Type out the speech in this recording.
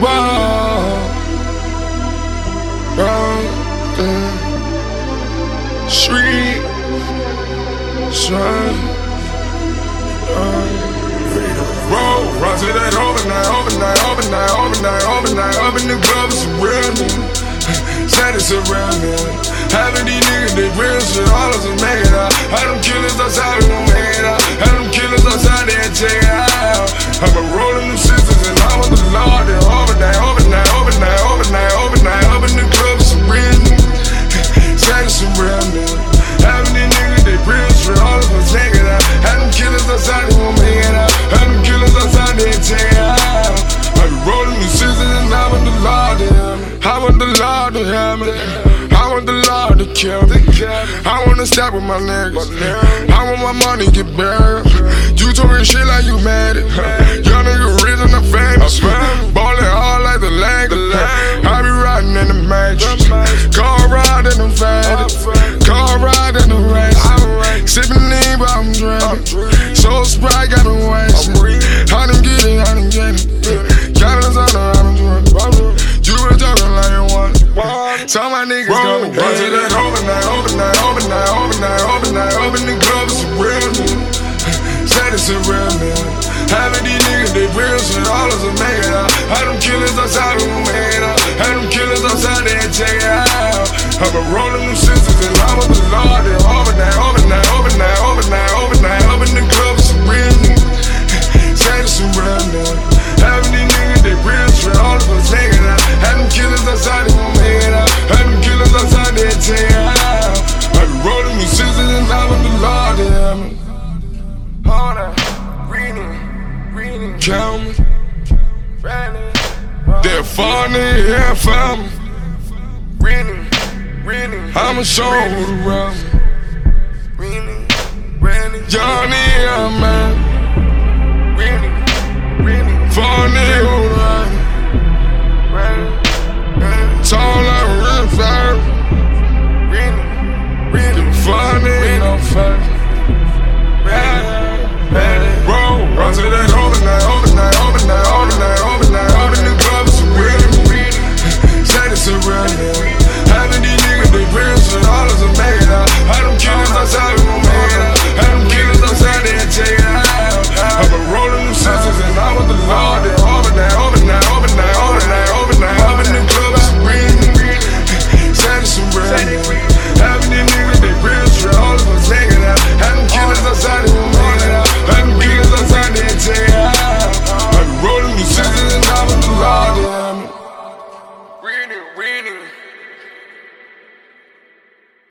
Whoa. To that overnight, overnight, overnight, overnight, overnight. The real me. Having these niggas, they real shit, all of us make it out. Had them killers outside, we gon' Me. I want the law to kill me. I wanna stop with my niggas. I want my money get buried. You talking shit like you mad it. To Run to that overnight, overnight, overnight, overnight, overnight. Open the club, it's a real. Said it's a real me. Having these niggas, they real shit, all of make it out. Had them killers outside, gon' make out. Had them killers outside, they check out. I've been rolling count me. They're funny, yeah, fam. Reading, reading. I'ma show the real.